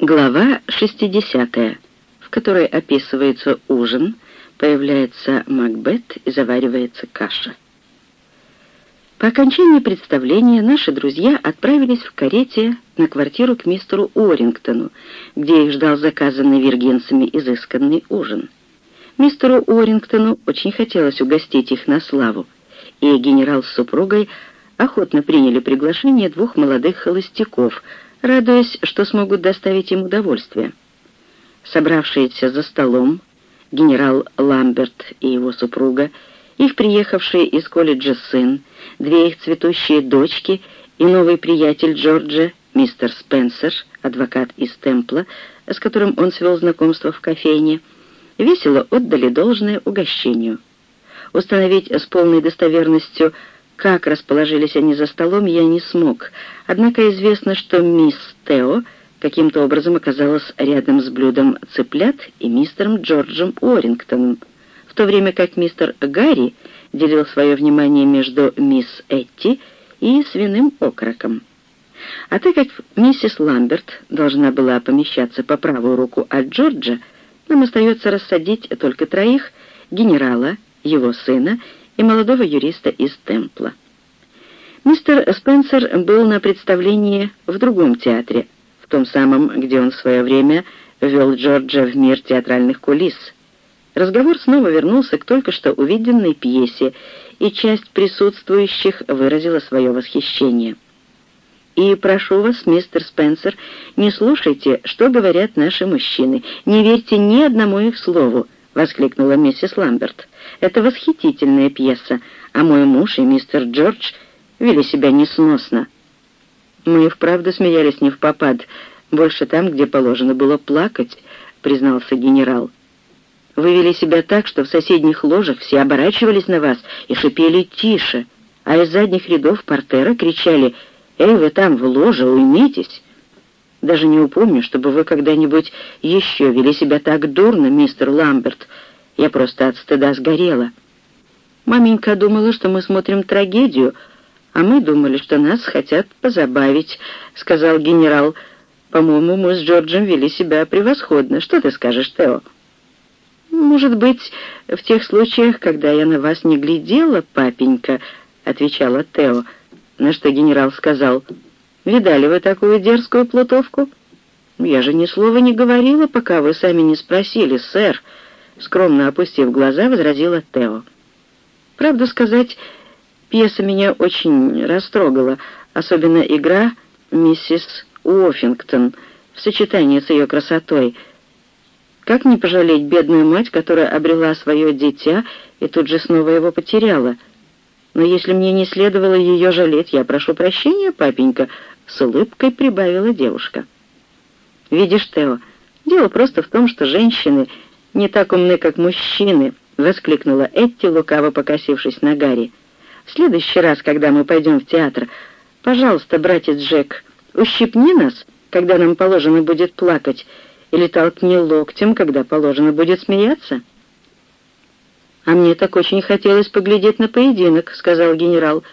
Глава 60, в которой описывается ужин, появляется Макбет и заваривается каша. По окончании представления наши друзья отправились в карете на квартиру к мистеру Уоррингтону, где их ждал заказанный виргинцами изысканный ужин. Мистеру Уоррингтону очень хотелось угостить их на славу, и генерал с супругой охотно приняли приглашение двух молодых холостяков — радуясь, что смогут доставить им удовольствие. Собравшиеся за столом, генерал Ламберт и его супруга, их приехавший из колледжа сын, две их цветущие дочки и новый приятель Джорджа, мистер Спенсер, адвокат из Темпла, с которым он свел знакомство в кофейне, весело отдали должное угощению. Установить с полной достоверностью – как расположились они за столом, я не смог. Однако известно, что мисс Тео каким-то образом оказалась рядом с блюдом цыплят и мистером Джорджем Уоррингтоном, в то время как мистер Гарри делил свое внимание между мисс Этти и свиным окороком. А так как миссис Ламберт должна была помещаться по правую руку от Джорджа, нам остается рассадить только троих, генерала, его сына и молодого юриста из Темпла. Мистер Спенсер был на представлении в другом театре, в том самом, где он в свое время ввел Джорджа в мир театральных кулис. Разговор снова вернулся к только что увиденной пьесе, и часть присутствующих выразила свое восхищение. «И прошу вас, мистер Спенсер, не слушайте, что говорят наши мужчины, не верьте ни одному их слову», — воскликнула миссис Ламберт. Это восхитительная пьеса, а мой муж и мистер Джордж вели себя несносно. Мы и вправду смеялись не в попад, больше там, где положено было плакать, признался генерал. Вы вели себя так, что в соседних ложах все оборачивались на вас и шипели «тише», а из задних рядов портера кричали «Эй, вы там, в ложе, уймитесь!» Даже не упомню, чтобы вы когда-нибудь еще вели себя так дурно, мистер Ламберт, я просто от стыда сгорела. Маменька думала, что мы смотрим трагедию, а мы думали, что нас хотят позабавить», — сказал генерал. «По-моему, мы с Джорджем вели себя превосходно. Что ты скажешь, Тео?» «Может быть, в тех случаях, когда я на вас не глядела, папенька», — отвечала Тео, на что генерал сказал, «Видали вы такую дерзкую плутовку?» «Я же ни слова не говорила, пока вы сами не спросили, сэр», скромно опустив глаза, возразила Тео. Правду сказать, пьеса меня очень растрогала, особенно игра миссис Уоффингтон в сочетании с ее красотой. Как не пожалеть бедную мать, которая обрела свое дитя и тут же снова его потеряла? Но если мне не следовало ее жалеть, я прошу прощения, папенька, с улыбкой прибавила девушка. Видишь, Тео, дело просто в том, что женщины — не так умны, как мужчины», — воскликнула Этти, лукаво покосившись на Гарри. «В следующий раз, когда мы пойдем в театр, пожалуйста, братец Джек, ущипни нас, когда нам положено будет плакать, или толкни локтем, когда положено будет смеяться». «А мне так очень хотелось поглядеть на поединок», — сказал генерал.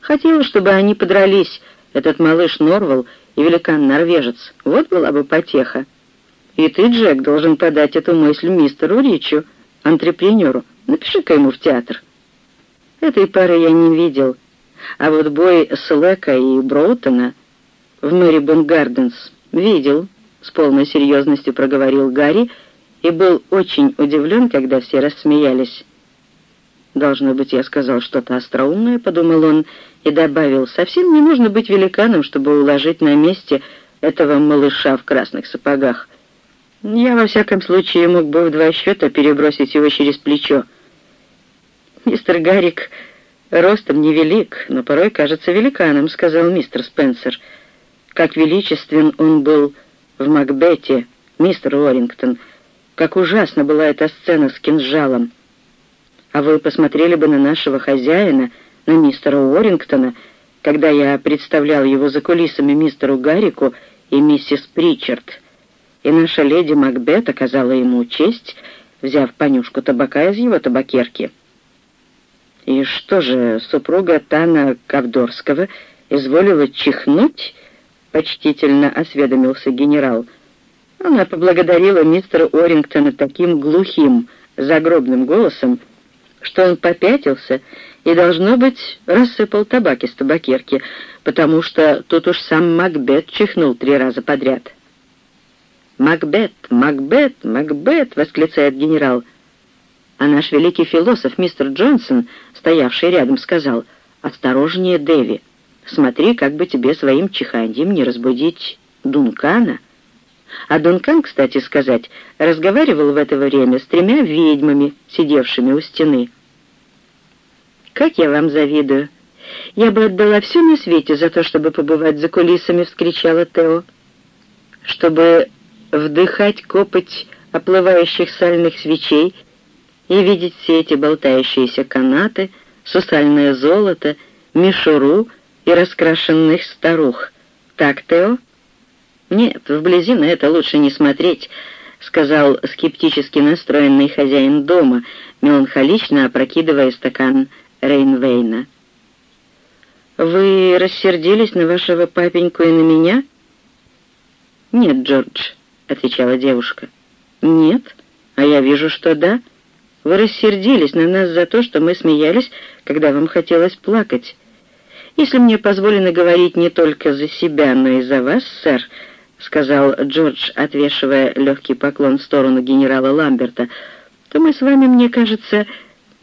«Хотелось, чтобы они подрались, этот малыш Норвал и великан-норвежец. Вот была бы потеха». И ты, Джек, должен подать эту мысль мистеру Ричу, антрепренеру. Напиши-ка ему в театр. Этой пары я не видел. А вот бой Слэка и Броутона в Мэрибон Гарденс видел, с полной серьезностью проговорил Гарри, и был очень удивлен, когда все рассмеялись. «Должно быть, я сказал что-то остроумное», — подумал он, и добавил, «совсем не нужно быть великаном, чтобы уложить на месте этого малыша в красных сапогах». Я, во всяком случае, мог бы в два счета перебросить его через плечо. Мистер Гаррик ростом невелик, но порой кажется великаном, сказал мистер Спенсер. Как величествен он был в Макбете, мистер Уоррингтон. Как ужасна была эта сцена с кинжалом. А вы посмотрели бы на нашего хозяина, на мистера Уоррингтона, когда я представлял его за кулисами мистеру Гаррику и миссис Причард и наша леди Макбет оказала ему честь, взяв понюшку табака из его табакерки. И что же, супруга Тана Ковдорского изволила чихнуть? Почтительно осведомился генерал. Она поблагодарила мистера Орингтона таким глухим, загробным голосом, что он попятился и, должно быть, рассыпал табак из табакерки, потому что тут уж сам Макбет чихнул три раза подряд. «Макбет! Макбет! Макбет!» — восклицает генерал. А наш великий философ мистер Джонсон, стоявший рядом, сказал, «Осторожнее, Дэви, смотри, как бы тебе своим чиханьем не разбудить Дункана». А Дункан, кстати сказать, разговаривал в это время с тремя ведьмами, сидевшими у стены. «Как я вам завидую! Я бы отдала все на свете за то, чтобы побывать за кулисами!» — вскричала Тео. «Чтобы вдыхать копоть оплывающих сальных свечей и видеть все эти болтающиеся канаты, сусальное золото, мишуру и раскрашенных старух. Так, Тео?» «Нет, вблизи на это лучше не смотреть», — сказал скептически настроенный хозяин дома, меланхолично опрокидывая стакан Рейнвейна. «Вы рассердились на вашего папеньку и на меня?» «Нет, Джордж», — отвечала девушка. «Нет? А я вижу, что да. Вы рассердились на нас за то, что мы смеялись, когда вам хотелось плакать. Если мне позволено говорить не только за себя, но и за вас, сэр», — сказал Джордж, отвешивая легкий поклон в сторону генерала Ламберта, «то мы с вами, мне кажется,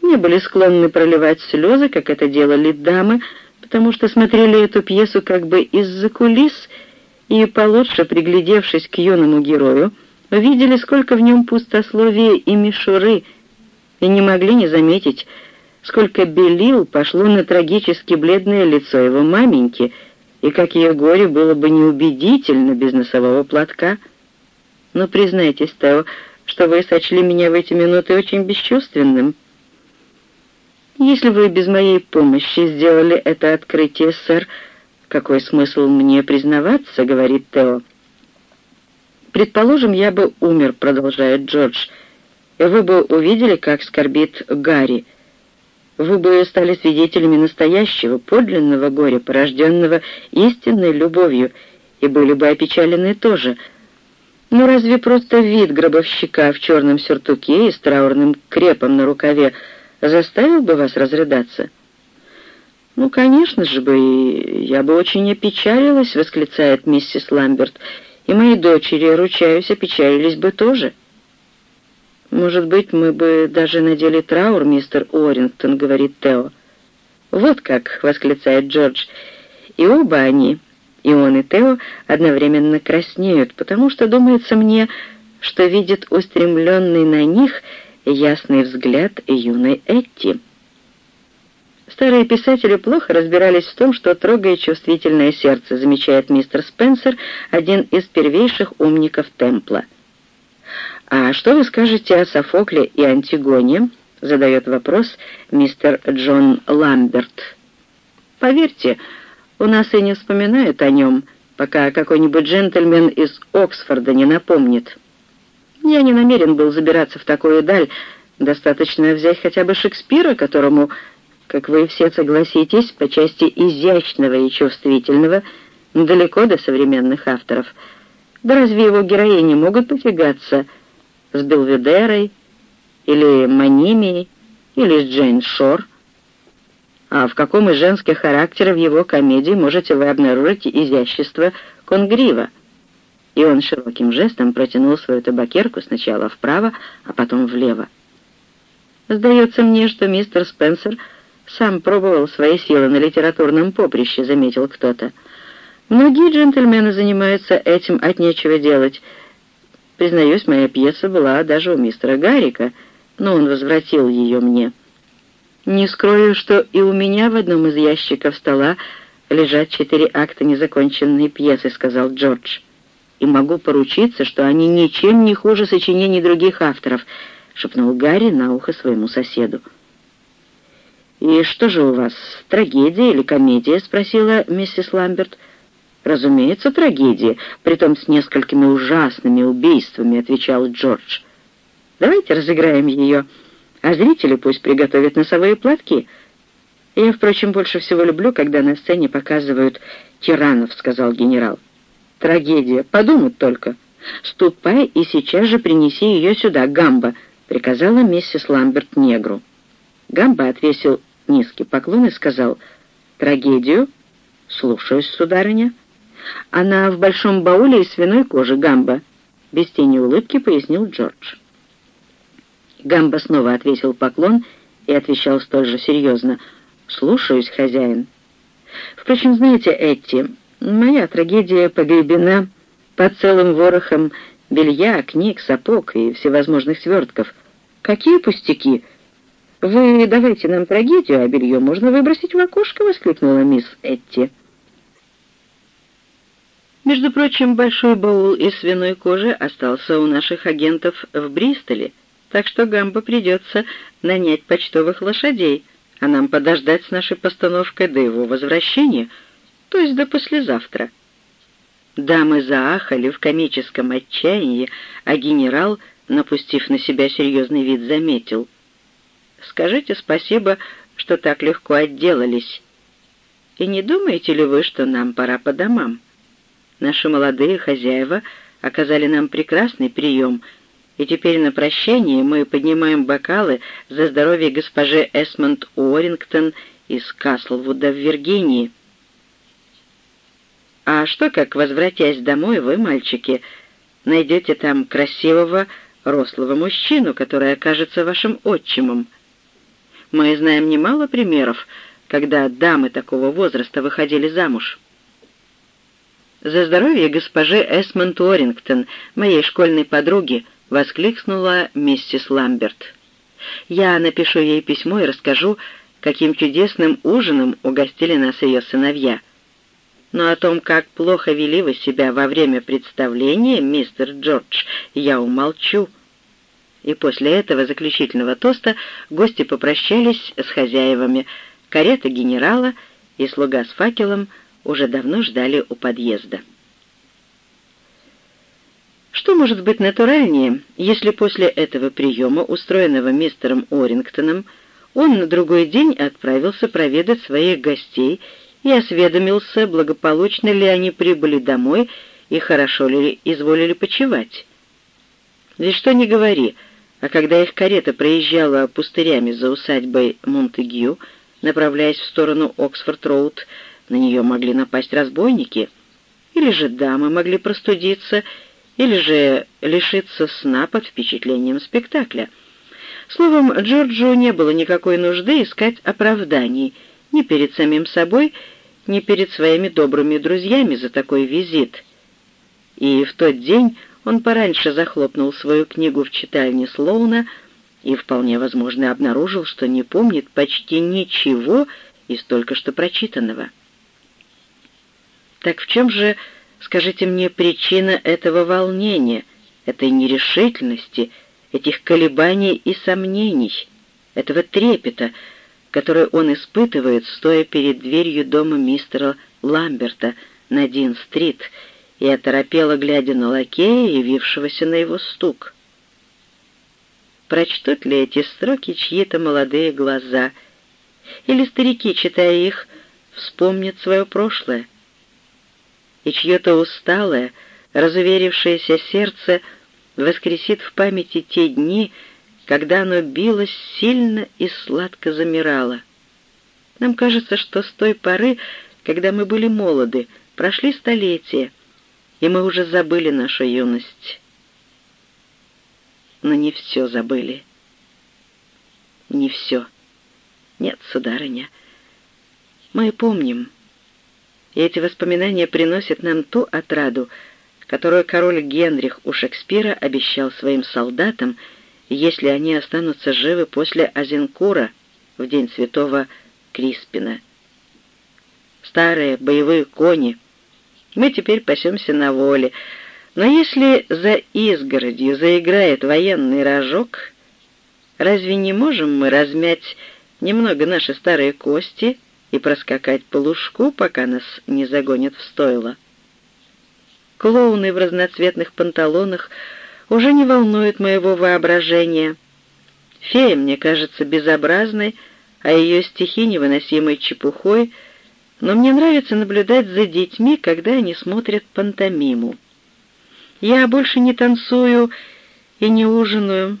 не были склонны проливать слезы, как это делали дамы, потому что смотрели эту пьесу как бы из-за кулис и, получше приглядевшись к юному герою, увидели, сколько в нем пустословия и мишуры, и не могли не заметить, сколько белил пошло на трагически бледное лицо его маменьки — и как ее горе было бы неубедительно без носового платка. Но признайтесь, Тео, что вы сочли меня в эти минуты очень бесчувственным. Если вы без моей помощи сделали это открытие, сэр, какой смысл мне признаваться, говорит Тео. Предположим, я бы умер, продолжает Джордж, вы бы увидели, как скорбит Гарри, вы бы стали свидетелями настоящего, подлинного горя, порожденного истинной любовью, и были бы опечалены тоже. Но разве просто вид гробовщика в черном сюртуке и с траурным крепом на рукаве заставил бы вас разрыдаться? «Ну, конечно же бы, я бы очень опечалилась», — восклицает миссис Ламберт, «и мои дочери, ручаюсь, опечалились бы тоже». «Может быть, мы бы даже надели траур, мистер Уоррингтон», — говорит Тео. «Вот как!» — восклицает Джордж. И оба они, и он, и Тео, одновременно краснеют, потому что думается мне, что видит устремленный на них ясный взгляд юной Этти. Старые писатели плохо разбирались в том, что трогает чувствительное сердце, замечает мистер Спенсер, один из первейших умников Темпла. «А что вы скажете о Софокле и Антигоне?» — задает вопрос мистер Джон Ламберт. «Поверьте, у нас и не вспоминают о нем, пока какой-нибудь джентльмен из Оксфорда не напомнит. Я не намерен был забираться в такую даль, достаточно взять хотя бы Шекспира, которому, как вы все согласитесь, по части изящного и чувствительного, далеко до современных авторов. Да разве его героини могут потягаться с Белведерой, или Манимией, или с Джейн Шор. А в каком из женских характеров его комедии можете вы обнаружить изящество Конгрива? И он широким жестом протянул свою табакерку сначала вправо, а потом влево. «Сдается мне, что мистер Спенсер сам пробовал свои силы на литературном поприще», — заметил кто-то. «Многие джентльмены занимаются этим от нечего делать», Признаюсь, моя пьеса была даже у мистера Гаррика, но он возвратил ее мне. Не скрою, что и у меня в одном из ящиков стола лежат четыре акта незаконченной пьесы, сказал Джордж. И могу поручиться, что они ничем не хуже сочинений других авторов, шепнул Гарри на ухо своему соседу. «И что же у вас, трагедия или комедия?» — спросила миссис Ламберт. «Разумеется, трагедия, притом с несколькими ужасными убийствами», — отвечал Джордж. «Давайте разыграем ее, а зрители пусть приготовят носовые платки». «Я, впрочем, больше всего люблю, когда на сцене показывают тиранов», — сказал генерал. «Трагедия, подумать только. «Ступай и сейчас же принеси ее сюда, Гамба», — приказала миссис Ламберт негру. Гамба отвесил низкий поклон и сказал, «Трагедию? Слушаюсь, сударыня». «Она в большом бауле из свиной кожи, Гамба», — без тени улыбки пояснил Джордж. Гамба снова отвесил поклон и отвечал столь же серьезно, «Слушаюсь, хозяин». Впрочем, знаете, Этти, моя трагедия погребена под целым ворохом белья, книг, сапог и всевозможных свертков. Какие пустяки! Вы давайте нам трагедию, а белье можно выбросить в окошко, воскликнула мисс Этти. Между прочим, большой баул из свиной кожи остался у наших агентов в Бристоле, так что Гамбо придется нанять почтовых лошадей, а нам подождать с нашей постановкой до его возвращения, то есть до послезавтра. Дамы заахали в комическом отчаянии, а генерал, напустив на себя серьезный вид, заметил. «Скажите спасибо, что так легко отделались. И не думаете ли вы, что нам пора по домам? Наши молодые хозяева оказали нам прекрасный прием, и теперь на прощание мы поднимаем бокалы за здоровье госпожи Эсмонд Уоррингтон из Каслвуда в Виргинии». А что, как, возвратясь домой, вы, мальчики, найдете там красивого, рослого мужчину, который окажется вашим отчимом? Мы знаем немало примеров, когда дамы такого возраста выходили замуж. «За здоровье госпожи Эсмонд Уоррингтон, моей школьной подруги!» — воскликнула миссис Ламберт. «Я напишу ей письмо и расскажу, каким чудесным ужином угостили нас ее сыновья» но о том, как плохо вели вы себя во время представления, мистер Джордж, я умолчу». И после этого заключительного тоста гости попрощались с хозяевами. Карета генерала и слуга с факелом уже давно ждали у подъезда. Что может быть натуральнее, если после этого приема, устроенного мистером Орингтоном, он на другой день отправился проведать своих гостей и осведомился, благополучно ли они прибыли домой и хорошо ли изволили почевать. Ведь что ни говори, а когда их карета проезжала пустырями за усадьбой Монтегю, направляясь в сторону Оксфорд-Роуд, на нее могли напасть разбойники, или же дамы могли простудиться, или же лишиться сна под впечатлением спектакля. Словом, Джорджу не было никакой нужды искать оправданий ни перед самим собой, ни перед своими добрыми друзьями за такой визит. И в тот день он пораньше захлопнул свою книгу в читальне Слоуна и вполне возможно обнаружил, что не помнит почти ничего из только что прочитанного. Так в чем же, скажите мне, причина этого волнения, этой нерешительности, этих колебаний и сомнений, этого трепета, который он испытывает, стоя перед дверью дома мистера Ламберта на Дин-стрит, и оторопело, глядя на лакея, явившегося на его стук. Прочтут ли эти строки чьи-то молодые глаза, или старики, читая их, вспомнят свое прошлое, и чье-то усталое, разуверившееся сердце воскресит в памяти те дни, когда оно билось сильно и сладко замирало. Нам кажется, что с той поры, когда мы были молоды, прошли столетия, и мы уже забыли нашу юность. Но не все забыли. Не все. Нет, сударыня. Мы помним. И эти воспоминания приносят нам ту отраду, которую король Генрих у Шекспира обещал своим солдатам — если они останутся живы после Азенкура в день святого Криспина. Старые боевые кони. Мы теперь пасемся на воле. Но если за изгородью заиграет военный рожок, разве не можем мы размять немного наши старые кости и проскакать по лужку, пока нас не загонят в стойло? Клоуны в разноцветных панталонах уже не волнует моего воображения. Фея мне кажется безобразной, а ее стихи невыносимой чепухой, но мне нравится наблюдать за детьми, когда они смотрят пантомиму. Я больше не танцую и не ужинаю,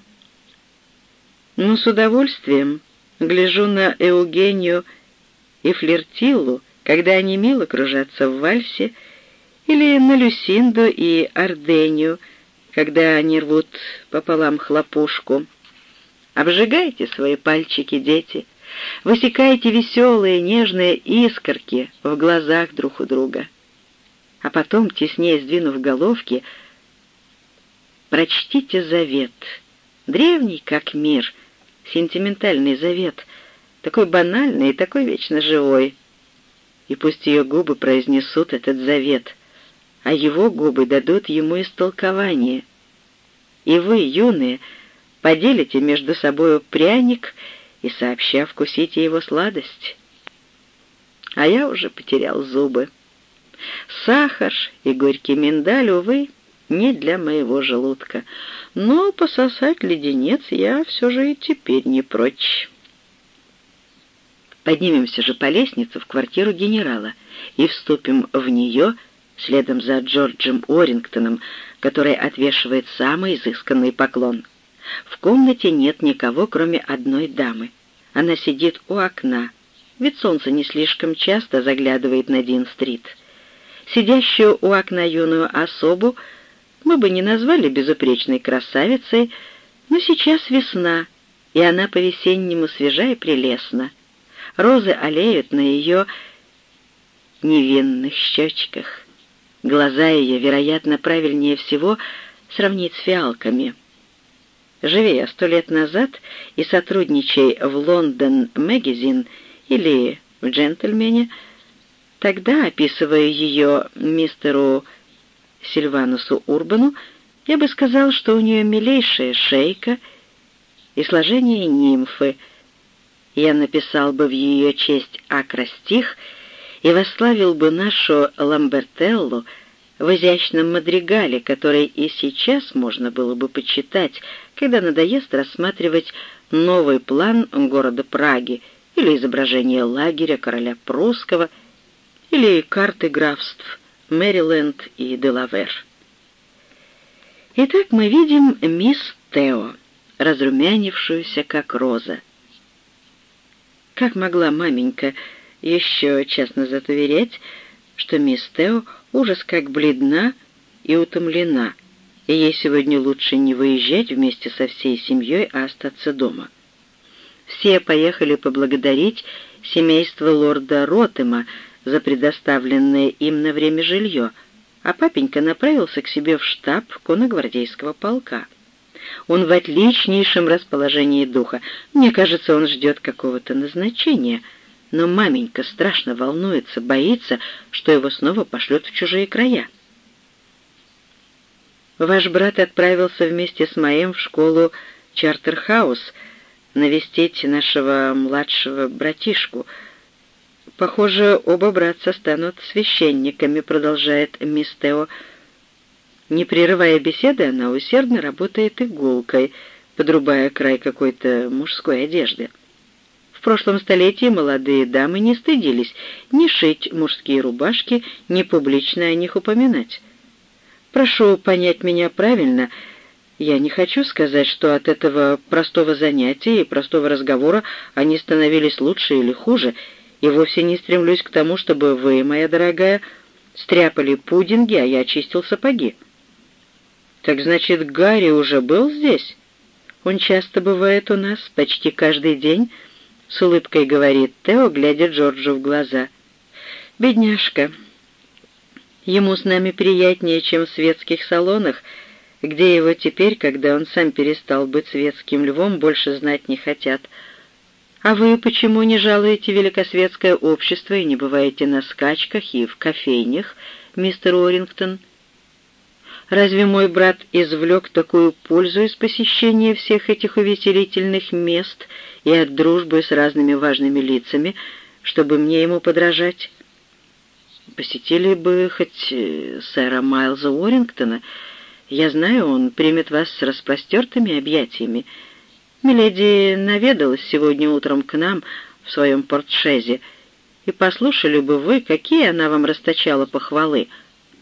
но с удовольствием гляжу на Эугению и Флертиллу, когда они мило кружатся в вальсе, или на Люсинду и Ардению, когда они рвут пополам хлопушку. Обжигайте свои пальчики, дети, высекайте веселые, нежные искорки в глазах друг у друга. А потом, теснее сдвинув головки, прочтите завет, древний как мир, сентиментальный завет, такой банальный и такой вечно живой. И пусть ее губы произнесут этот завет — а его губы дадут ему истолкование. И вы, юные, поделите между собою пряник и сообща вкусите его сладость. А я уже потерял зубы. Сахар и горький миндаль, увы, не для моего желудка, но пососать леденец я все же и теперь не прочь. Поднимемся же по лестнице в квартиру генерала и вступим в нее, следом за Джорджем Уоррингтоном, который отвешивает самый изысканный поклон. В комнате нет никого, кроме одной дамы. Она сидит у окна, ведь солнце не слишком часто заглядывает на Дин-стрит. Сидящую у окна юную особу мы бы не назвали безупречной красавицей, но сейчас весна, и она по-весеннему свежа и прелестна. Розы олеют на ее невинных щечках. Глаза ее, вероятно, правильнее всего сравнить с фиалками. Живи я сто лет назад и сотрудничай в «Лондон Мэгазин» или в «Джентльмене», тогда, описывая ее мистеру Сильванусу Урбану, я бы сказал, что у нее милейшая шейка и сложение нимфы. Я написал бы в ее честь акростих — и восславил бы нашу Ламбертеллу в изящном мадригале, который и сейчас можно было бы почитать, когда надоест рассматривать новый план города Праги или изображение лагеря короля прусского или карты графств Мэриленд и Делавер. Итак, мы видим мисс Тео, разрумянившуюся, как роза. Как могла маменька еще час назад уверять, что мисс Тео ужас как бледна и утомлена, и ей сегодня лучше не выезжать вместе со всей семьей, а остаться дома. Все поехали поблагодарить семейство лорда Ротема за предоставленное им на время жилье, а папенька направился к себе в штаб конногвардейского полка. Он в отличнейшем расположении духа. Мне кажется, он ждет какого-то назначения — но маменька страшно волнуется, боится, что его снова пошлют в чужие края. Ваш брат отправился вместе с моим в школу Чартерхаус навестить нашего младшего братишку. Похоже, оба братца станут священниками, продолжает мисс Тео. Не прерывая беседы, она усердно работает иголкой, подрубая край какой-то мужской одежды прошлом столетии молодые дамы не стыдились ни шить мужские рубашки, ни публично о них упоминать. Прошу понять меня правильно, я не хочу сказать, что от этого простого занятия и простого разговора они становились лучше или хуже, и вовсе не стремлюсь к тому, чтобы вы, моя дорогая, стряпали пудинги, а я чистил сапоги. Так значит, Гарри уже был здесь? Он часто бывает у нас, почти каждый день, —— с улыбкой говорит Тео, глядя Джорджу в глаза. «Бедняжка. Ему с нами приятнее, чем в светских салонах, где его теперь, когда он сам перестал быть светским львом, больше знать не хотят. А вы почему не жалуете великосветское общество и не бываете на скачках и в кофейнях, мистер Уоррингтон?» Разве мой брат извлек такую пользу из посещения всех этих увеселительных мест и от дружбы с разными важными лицами, чтобы мне ему подражать? Посетили бы хоть э, сэра Майлза Уоррингтона. Я знаю, он примет вас с распростертыми объятиями. Миледи наведалась сегодня утром к нам в своем портшезе, и послушали бы вы, какие она вам расточала похвалы.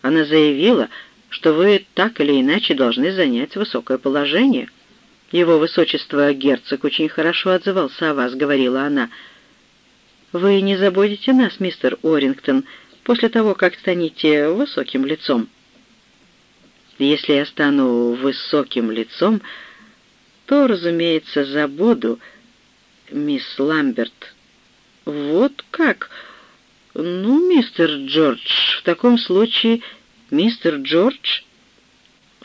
Она заявила, что вы так или иначе должны занять высокое положение. Его высочество герцог очень хорошо отзывался о вас», — говорила она. «Вы не забудете нас, мистер Орингтон, после того, как станете высоким лицом?» «Если я стану высоким лицом, то, разумеется, забуду, мисс Ламберт». «Вот как? Ну, мистер Джордж, в таком случае мистер Джордж...»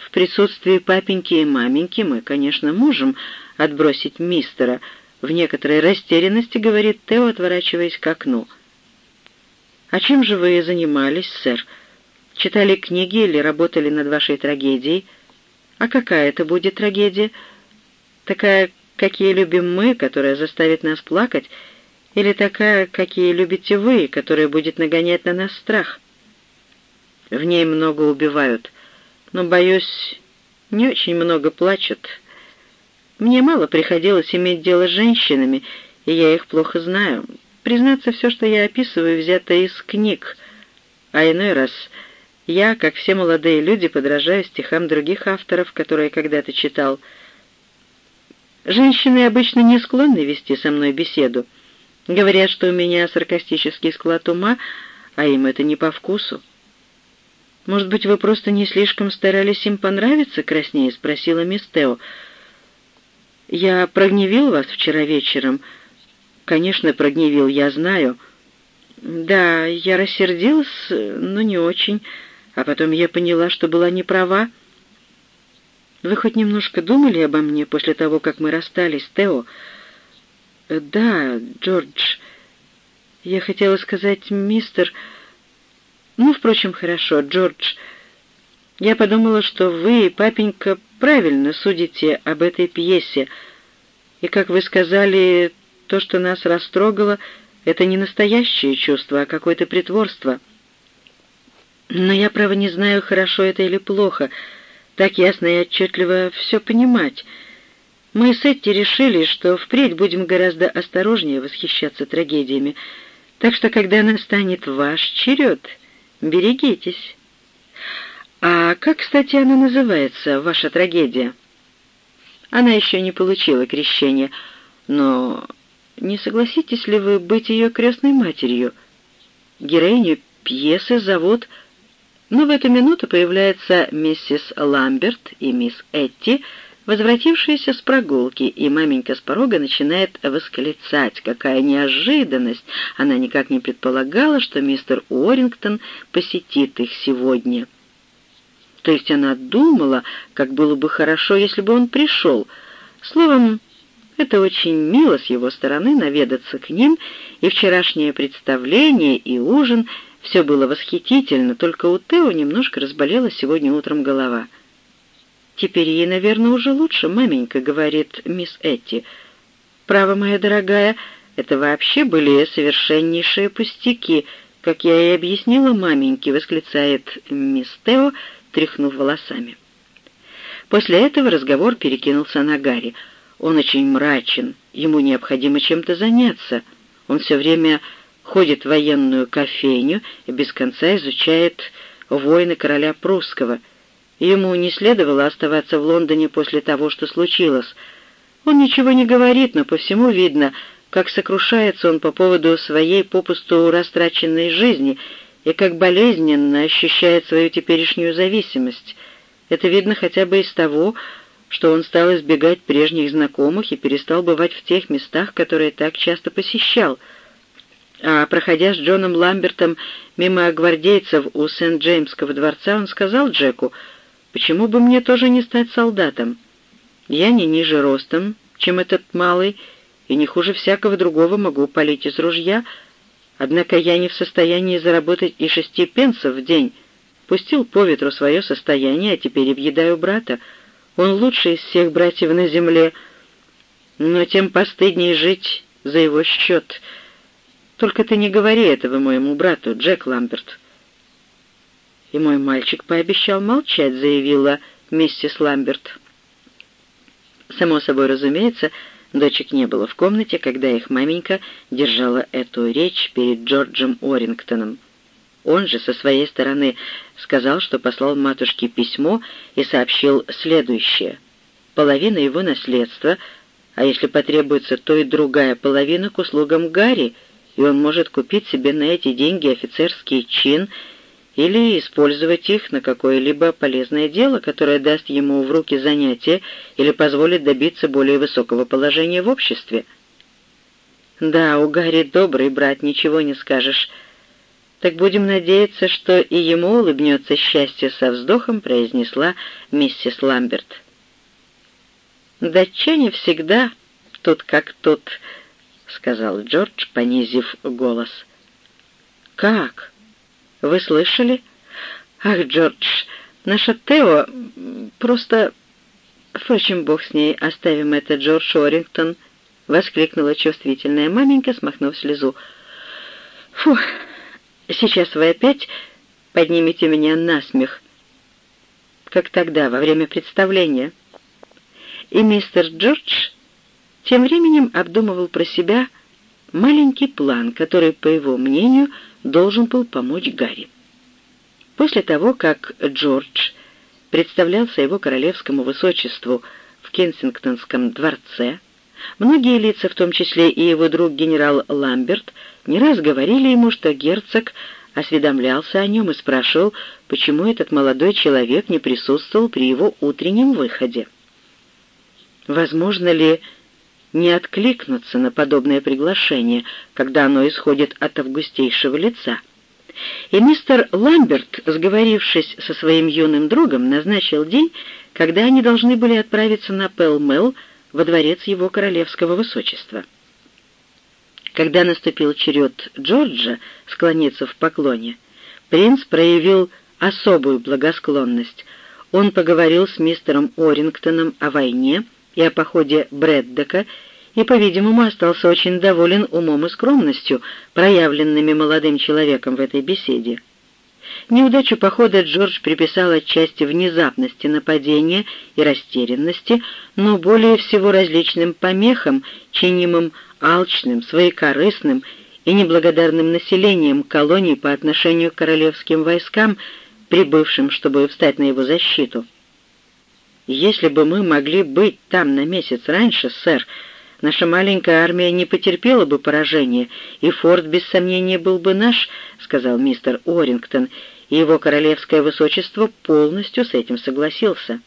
В присутствии папеньки и маменьки мы, конечно, можем отбросить мистера. В некоторой растерянности, говорит Тео, отворачиваясь к окну. «А чем же вы занимались, сэр? Читали книги или работали над вашей трагедией? А какая это будет трагедия? Такая, какие любим мы, которая заставит нас плакать, или такая, какие любите вы, которая будет нагонять на нас страх?» В ней много убивают, но, боюсь, не очень много плачут. Мне мало приходилось иметь дело с женщинами, и я их плохо знаю. Признаться, все, что я описываю, взято из книг, а иной раз я, как все молодые люди, подражаю стихам других авторов, которые когда-то читал. Женщины обычно не склонны вести со мной беседу. Говорят, что у меня саркастический склад ума, а им это не по вкусу. «Может быть, вы просто не слишком старались им понравиться?» — краснее спросила мисс Тео. «Я прогневил вас вчера вечером?» «Конечно, прогневил, я знаю». «Да, я рассердилась, но не очень, а потом я поняла, что была не права». «Вы хоть немножко думали обо мне после того, как мы расстались, Тео?» «Да, Джордж. Я хотела сказать, мистер...» «Ну, впрочем, хорошо, Джордж. Я подумала, что вы, папенька, правильно судите об этой пьесе. И, как вы сказали, то, что нас растрогало, это не настоящее чувство, а какое-то притворство. Но я, право, не знаю, хорошо это или плохо. Так ясно и отчетливо все понимать». Мы с Этти решили, что впредь будем гораздо осторожнее восхищаться трагедиями, так что когда настанет ваш черед, Берегитесь. А как, кстати, она называется, ваша трагедия? Она еще не получила крещения, но не согласитесь ли вы быть ее крестной матерью? Героиню пьесы зовут... Но в эту минуту появляется миссис Ламберт и мисс Этти, возвратившиеся с прогулки, и маменька с порога начинает восклицать. Какая неожиданность! Она никак не предполагала, что мистер Уоррингтон посетит их сегодня. То есть она думала, как было бы хорошо, если бы он пришел. Словом, это очень мило с его стороны наведаться к ним, и вчерашнее представление, и ужин — все было восхитительно, только у Тео немножко разболела сегодня утром голова — «Теперь ей, наверное, уже лучше, маменька», — говорит мисс Этти. «Право, моя дорогая, это вообще были совершеннейшие пустяки, как я и объяснила маменьке», — восклицает мисс Тео, тряхнув волосами. После этого разговор перекинулся на Гарри. Он очень мрачен, ему необходимо чем-то заняться. Он все время ходит в военную кофейню и без конца изучает войны короля прусского — Ему не следовало оставаться в Лондоне после того, что случилось. Он ничего не говорит, но по всему видно, как сокрушается он по поводу своей попусту растраченной жизни и как болезненно ощущает свою теперешнюю зависимость. Это видно хотя бы из того, что он стал избегать прежних знакомых и перестал бывать в тех местах, которые так часто посещал. А проходя с Джоном Ламбертом мимо гвардейцев у Сент-Джеймского дворца, он сказал Джеку, Почему бы мне тоже не стать солдатом? Я не ниже ростом, чем этот малый, и не хуже всякого другого могу палить из ружья, однако я не в состоянии заработать и шести пенсов в день. Пустил по ветру свое состояние, а теперь объедаю брата. Он лучший из всех братьев на земле, но тем постыднее жить за его счет. Только ты не говори этого моему брату, Джек Ламберт и мой мальчик пообещал молчать», — заявила миссис Ламберт. Само собой разумеется, дочек не было в комнате, когда их маменька держала эту речь перед Джорджем Орингтоном. Он же со своей стороны сказал, что послал матушке письмо и сообщил следующее. Половина его наследства, а если потребуется, то и другая половина к услугам Гарри, и он может купить себе на эти деньги офицерский чин или использовать их на какое-либо полезное дело, которое даст ему в руки занятие или позволит добиться более высокого положения в обществе. «Да, у Гарри добрый брат, ничего не скажешь», «Так будем надеяться, что и ему улыбнется счастье со вздохом», — произнесла миссис Ламберт. «Датчане всегда тут как тут», — сказал Джордж, понизив голос. «Как? Вы слышали? Ах, Джордж, наша Тео просто... Впрочем, бог с ней, оставим это, Джордж Орингтон», — воскликнула чувствительная маменька, смахнув слезу. «Фу, Сейчас вы опять поднимете меня на смех, как тогда, во время представления. И мистер Джордж тем временем обдумывал про себя маленький план, который, по его мнению, должен был помочь Гарри. После того, как Джордж представлялся его королевскому высочеству в Кенсингтонском дворце, многие лица, в том числе и его друг генерал Ламберт, не раз говорили ему, что герцог осведомлялся о нем и спрашивал, почему этот молодой человек не присутствовал при его утреннем выходе. Возможно ли не откликнуться на подобное приглашение, когда оно исходит от августейшего лица? И мистер Ламберт, сговорившись со своим юным другом, назначил день, когда они должны были отправиться на Пелмел во дворец его королевского высочества. Когда наступил черед Джорджа склониться в поклоне, принц проявил особую благосклонность. Он поговорил с мистером Орингтоном о войне и о походе Брэддека и, по-видимому, остался очень доволен умом и скромностью, проявленными молодым человеком в этой беседе. Неудачу похода Джордж приписал отчасти внезапности нападения и растерянности, но более всего различным помехам, чинимым алчным, своекорыстным и неблагодарным населением колоний по отношению к королевским войскам, прибывшим, чтобы встать на его защиту. «Если бы мы могли быть там на месяц раньше, сэр, наша маленькая армия не потерпела бы поражения, и форт, без сомнения, был бы наш», — сказал мистер Орингтон, и его королевское высочество полностью с этим согласился.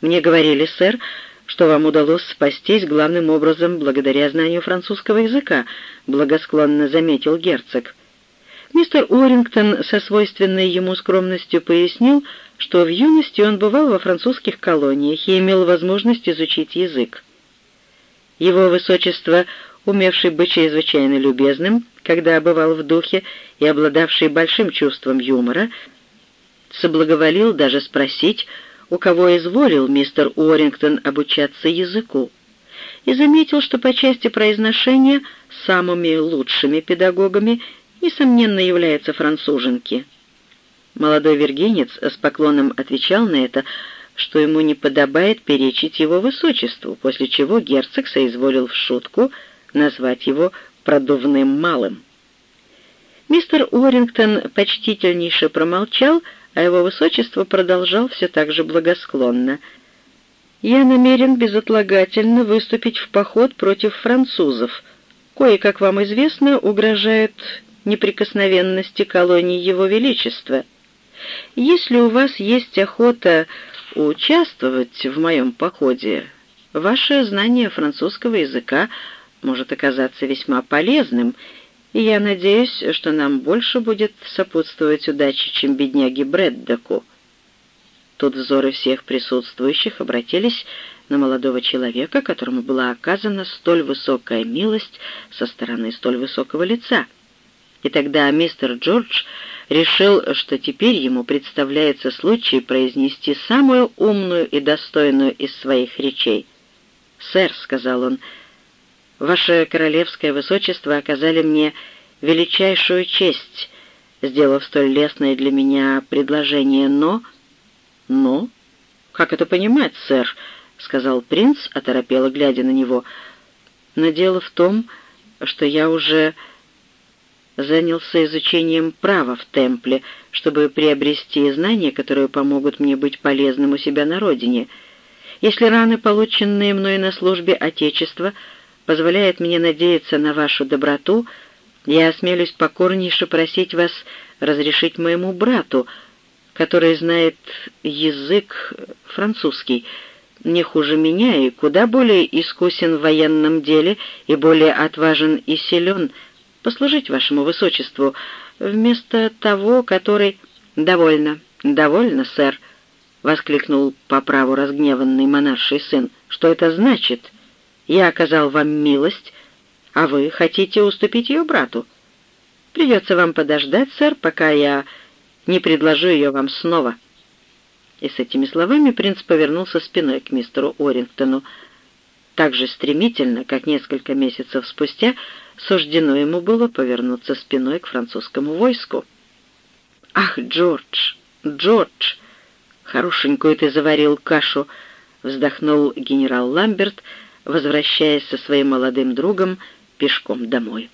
«Мне говорили, сэр, что вам удалось спастись главным образом благодаря знанию французского языка», — благосклонно заметил герцог. Мистер Уоррингтон со свойственной ему скромностью пояснил, что в юности он бывал во французских колониях и имел возможность изучить язык. Его высочество, умевший быть чрезвычайно любезным, когда бывал в духе, и обладавший большим чувством юмора, соблаговолил даже спросить, у кого изволил мистер Уоррингтон обучаться языку, и заметил, что по части произношения самыми лучшими педагогами, несомненно, являются француженки. Молодой вергенец с поклоном отвечал на это, что ему не подобает перечить его высочеству, после чего герцог соизволил в шутку назвать его «продувным малым». Мистер Уоррингтон почтительнейше промолчал, а его высочество продолжал все так же благосклонно. «Я намерен безотлагательно выступить в поход против французов. Кое, как вам известно, угрожает неприкосновенности колонии Его Величества. Если у вас есть охота участвовать в моем походе, ваше знание французского языка может оказаться весьма полезным, и я надеюсь, что нам больше будет сопутствовать удача, чем бедняге Брэддоку». Тут взоры всех присутствующих обратились на молодого человека, которому была оказана столь высокая милость со стороны столь высокого лица. И тогда мистер Джордж решил, что теперь ему представляется случай произнести самую умную и достойную из своих речей. «Сэр», — сказал он, — Ваше королевское высочество оказали мне величайшую честь, сделав столь лестное для меня предложение, но... Но? Как это понимать, сэр? — сказал принц, оторопело глядя на него. Но дело в том, что я уже занялся изучением права в Темпле, чтобы приобрести знания, которые помогут мне быть полезным у себя на родине. Если раны, полученные мной на службе Отечества, позволяют мне надеяться на вашу доброту, я осмелюсь покорнейше просить вас разрешить моему брату, который знает язык французский, не хуже меня и куда более искусен в военном деле и более отважен и силен, послужить вашему высочеству, вместо того, который... «Довольно, довольно, сэр», — воскликнул по праву разгневанный монарший сын. «Что это значит? Я оказал вам милость, а вы хотите уступить ее брату. Придется вам подождать, сэр, пока я не предложу ее вам снова». И с этими словами принц повернулся спиной к мистеру Орингтону. Так же стремительно, как несколько месяцев спустя, суждено ему было повернуться спиной к французскому войску. «Ах, Джордж, Джордж, хорошенькую ты заварил кашу!» — вздохнул генерал Ламберт, возвращаясь со своим молодым другом пешком домой.